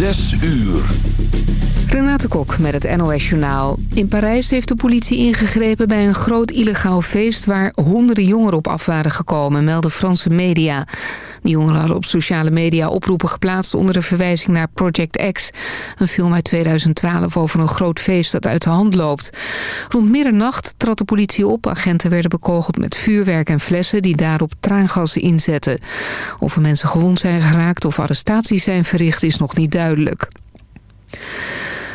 Zes uur. Renate Kok met het NOS Journaal. In Parijs heeft de politie ingegrepen bij een groot illegaal feest... waar honderden jongeren op af waren gekomen, melden Franse media. Die jongeren hadden op sociale media oproepen geplaatst... onder de verwijzing naar Project X. Een film uit 2012 over een groot feest dat uit de hand loopt. Rond middernacht trad de politie op. Agenten werden bekogeld met vuurwerk en flessen... die daarop traangassen inzetten. Of er mensen gewond zijn geraakt of arrestaties zijn verricht... is nog niet duidelijk.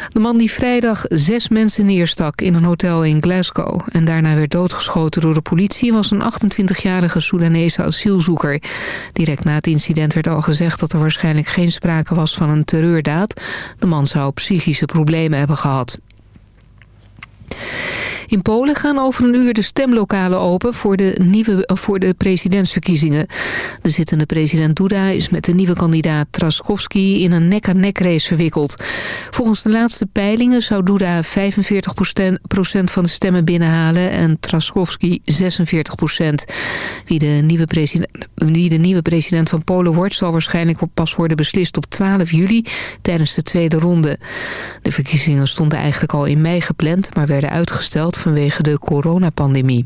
De man die vrijdag zes mensen neerstak in een hotel in Glasgow... en daarna werd doodgeschoten door de politie... was een 28-jarige Soedanese asielzoeker. Direct na het incident werd al gezegd dat er waarschijnlijk geen sprake was van een terreurdaad. De man zou psychische problemen hebben gehad. In Polen gaan over een uur de stemlokalen open voor de, nieuwe, voor de presidentsverkiezingen. De zittende president Duda is met de nieuwe kandidaat Traskowski in een nek-aan-nek race verwikkeld. Volgens de laatste peilingen zou Duda 45% van de stemmen binnenhalen en Traskowski 46% Wie de, nieuwe president, wie de nieuwe president van Polen wordt zal waarschijnlijk pas worden beslist op 12 juli tijdens de tweede ronde. De verkiezingen stonden eigenlijk al in mei gepland, maar werden uitgesteld vanwege de coronapandemie.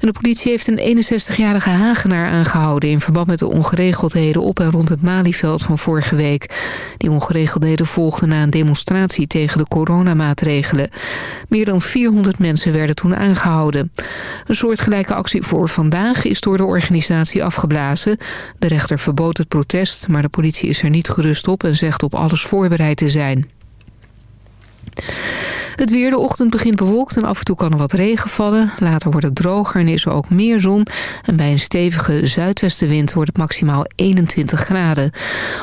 De politie heeft een 61-jarige Hagenaar aangehouden... in verband met de ongeregeldheden op en rond het Malieveld van vorige week. Die ongeregeldheden volgden na een demonstratie tegen de coronamaatregelen. Meer dan 400 mensen werden toen aangehouden. Een soortgelijke actie voor vandaag is door de organisatie afgeblazen. De rechter verbood het protest, maar de politie is er niet gerust op... en zegt op alles voorbereid te zijn. Het weer, de ochtend begint bewolkt en af en toe kan er wat regen vallen. Later wordt het droger en is er ook meer zon. En bij een stevige zuidwestenwind wordt het maximaal 21 graden.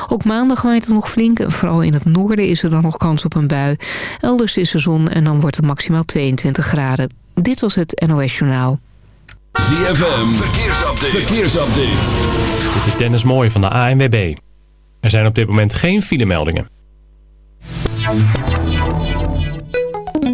Ook maandag waait het nog flink en vooral in het noorden is er dan nog kans op een bui. Elders is er zon en dan wordt het maximaal 22 graden. Dit was het NOS Journaal. ZFM, verkeersupdate. verkeersupdate. Dit is Dennis Mooij van de ANWB. Er zijn op dit moment geen filemeldingen.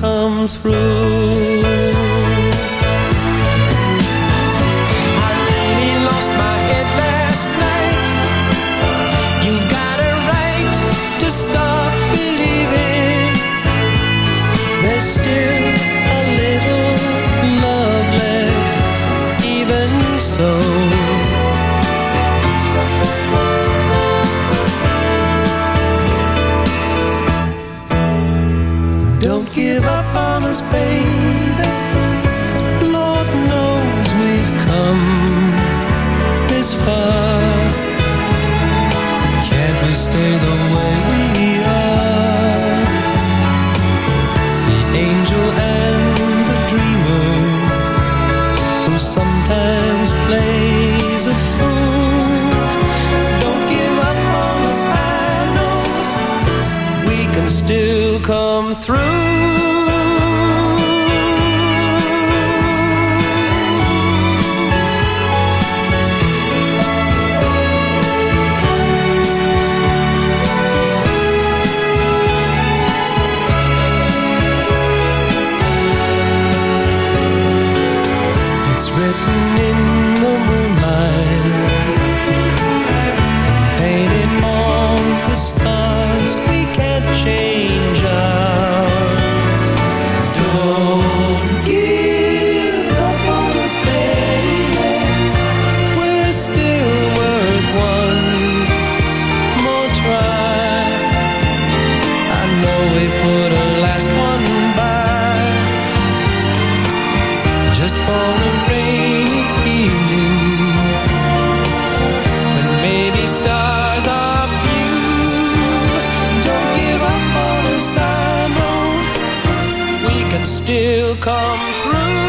come through. Still come through.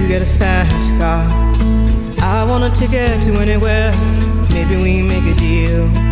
You get a fast car. I want a ticket to anywhere. Maybe we make a deal.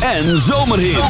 en zomerhits.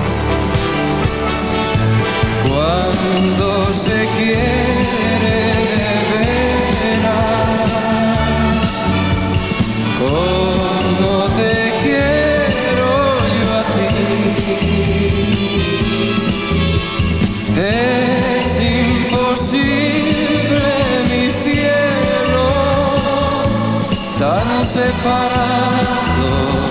Cuando se quiere de veras, como te quiero yo a ti, es imposible mi cielo, tan separados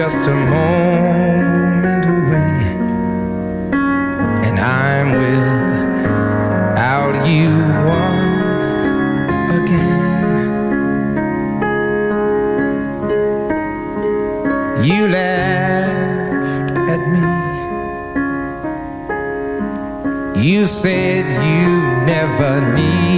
a moment away, and I'm without you once again. You laughed at me. You said you never needed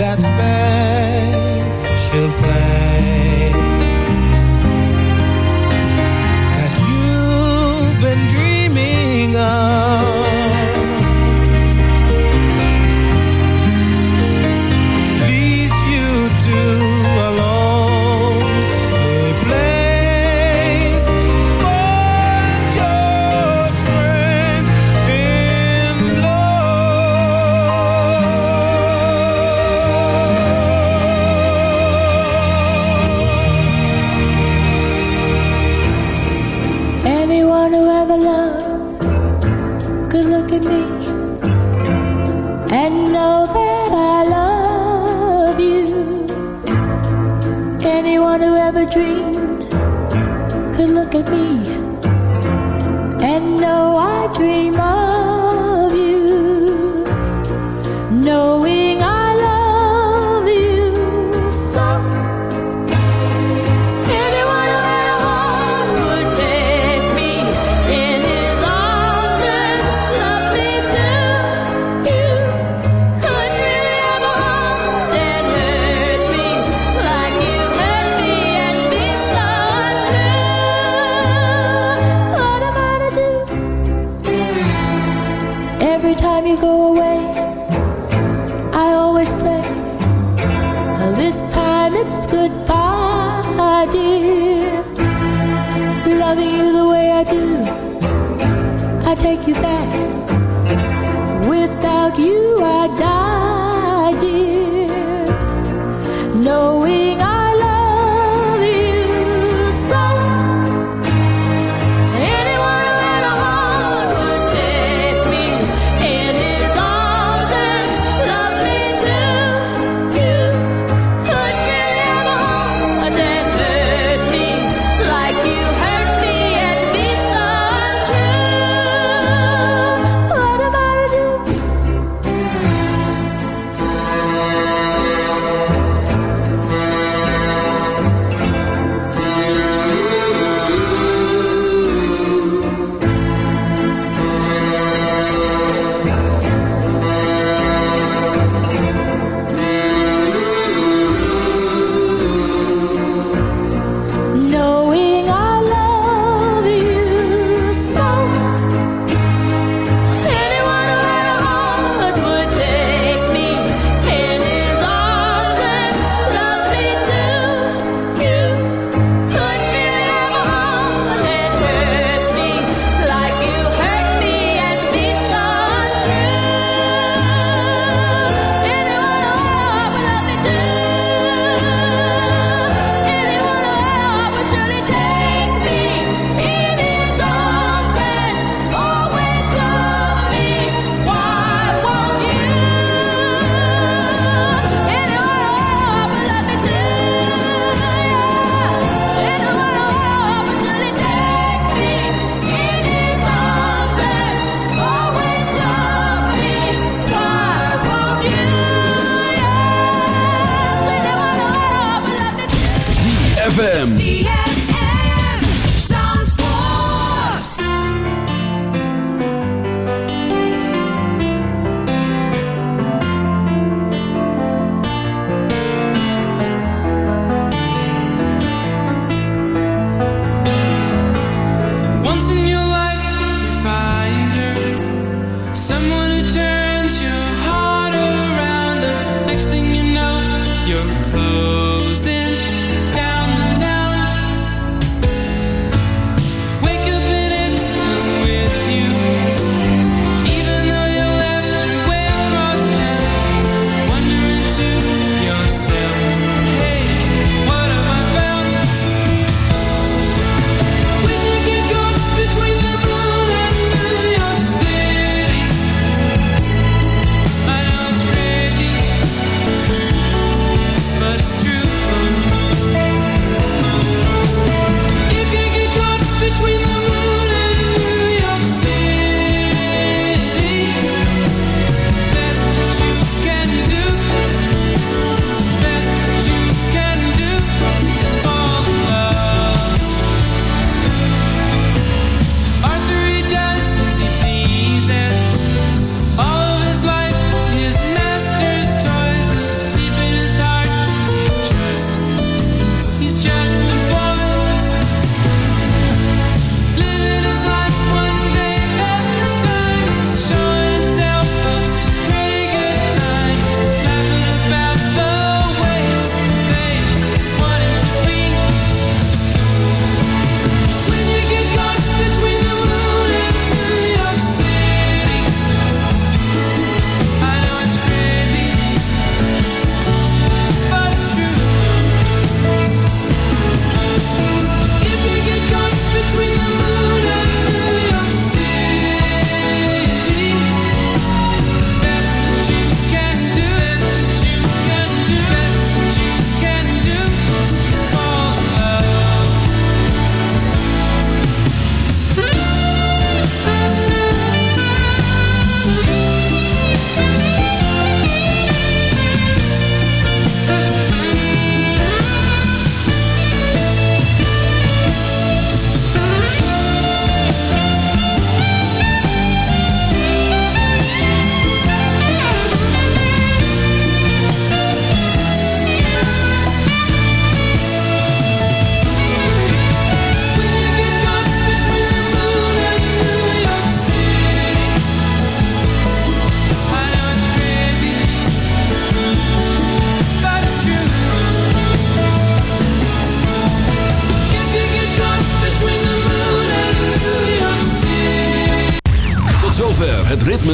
chance